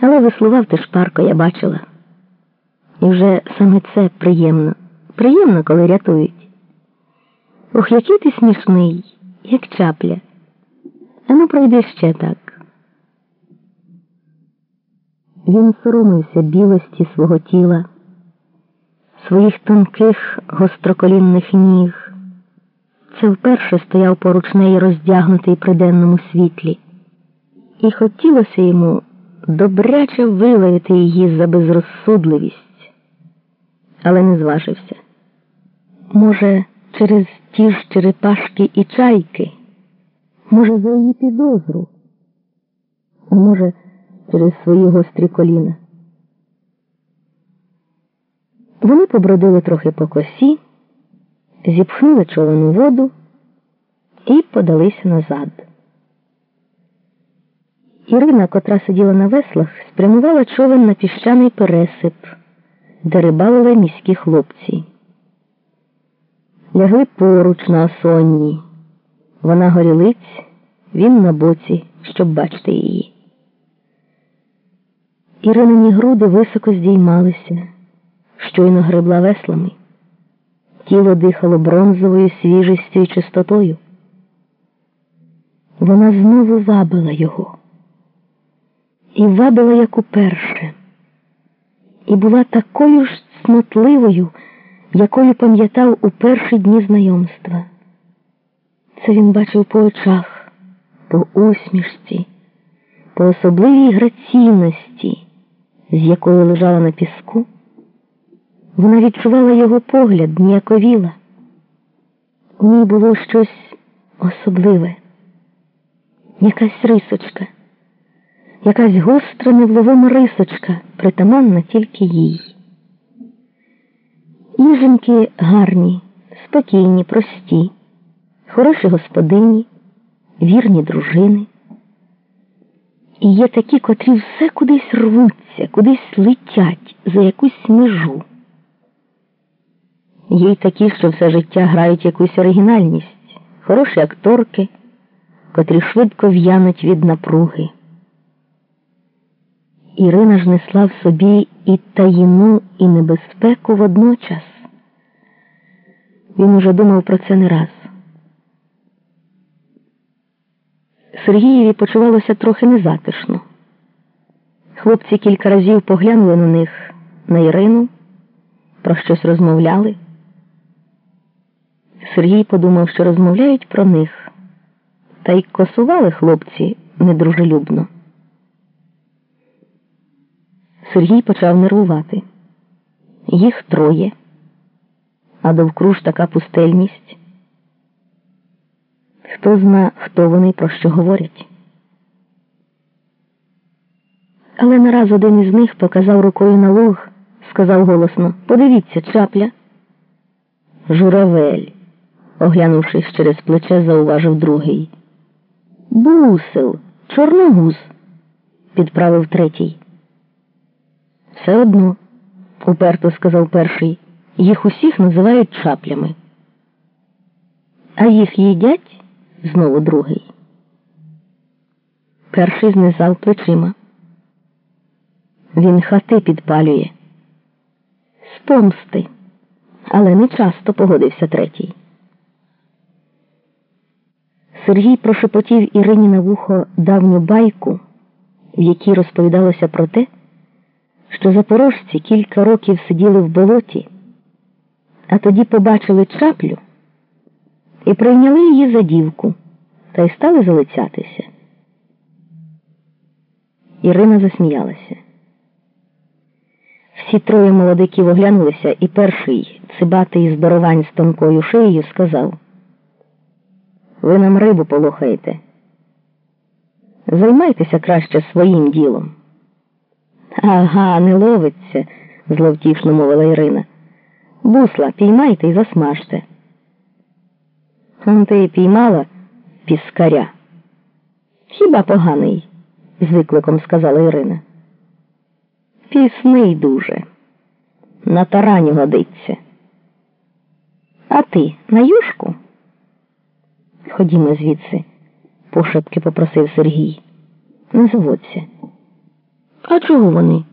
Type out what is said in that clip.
Але веслував ти шпарко, я бачила. І вже саме це приємно. Приємно, коли рятують. Ох, який ти смішний, як чапля. А ну пройди ще так. Він соромився білості свого тіла, своїх тонких гостроколінних ніг. Це вперше стояв поруч неї роздягнутий при денному світлі, і хотілося йому добряче вилаяти її за безрозсудливість, але не зважився. Може, через ті ж черепашки і чайки, може, за її підозру, а може, через свої гострі коліна. Вони побродили трохи по косі, зіпхнули човен у воду і подалися назад. Ірина, котра сиділа на веслах, спрямувала човен на піщаний пересип, де рибалили міські хлопці. Лягли поруч на осонні. Вона горілиць, він на боці, щоб бачити її. Іринині груди високо здіймалися, щойно гребла веслами. Тіло дихало бронзовою свіжістю і чистотою. Вона знову вабила його. І вабила, як уперше, і була такою ж цнотливою, якою пам'ятав у перші дні знайомства. Це він бачив по очах, по усмішці, по особливій граційності, з якою лежала на піску. Вона відчувала його погляд, ніяковіла. У ній було щось особливе, якась рисочка, якась гостра невловима рисочка, притаманна тільки їй. Їженьки гарні, спокійні, прості, хороші господині, вірні дружини. І є такі, котрі все кудись рвуться, кудись летять за якусь межу. Є й такі, що все життя грають якусь оригінальність, хороші акторки, котрі швидко в'януть від напруги. Ірина ж несла в собі і таїну, і небезпеку водночас. Він уже думав про це не раз. Сергієві почувалося трохи незатишно. Хлопці кілька разів поглянули на них на Ірину, про щось розмовляли. Сергій подумав, що розмовляють про них, та й косували хлопці недружелюбно. Сергій почав нервувати. Їх троє, а довкруж така пустельність. Хто зна, хто вони про що говорять. Але нараз один із них показав рукою на луг, сказав голосно Подивіться, чапля. Журавель, оглянувшись через плече, зауважив другий. Бусел, чорногуз, підправив третій. Все одно, уперто сказав перший, їх усіх називають чаплями. А їх їдять знову другий. Перший знизав плечима. Він хати підпалює. З помсти, але не часто погодився третій. Сергій прошепотів Ірині на вухо давню байку, в якій розповідалося про те, що запорожці кілька років сиділи в болоті, а тоді побачили чаплю і прийняли її за дівку та й стали залицятися. Ірина засміялася. Всі троє молодиків оглянулися, і перший, цибатий здоровань з тонкою шиєю, сказав Ви нам рибу полохаєте. Займайтеся краще своїм ділом. Ага, не ловиться, зловтішно мовила Ірина. Бусла, піймайте і засмажте. Он ти піймала піскаря. Хіба поганий? з викликом сказала Ірина. Пісний дуже. На тарані годиться. А ти на юшку? Ходімо звідси, пошепки попросив Сергій. Не заводься. А чого вони?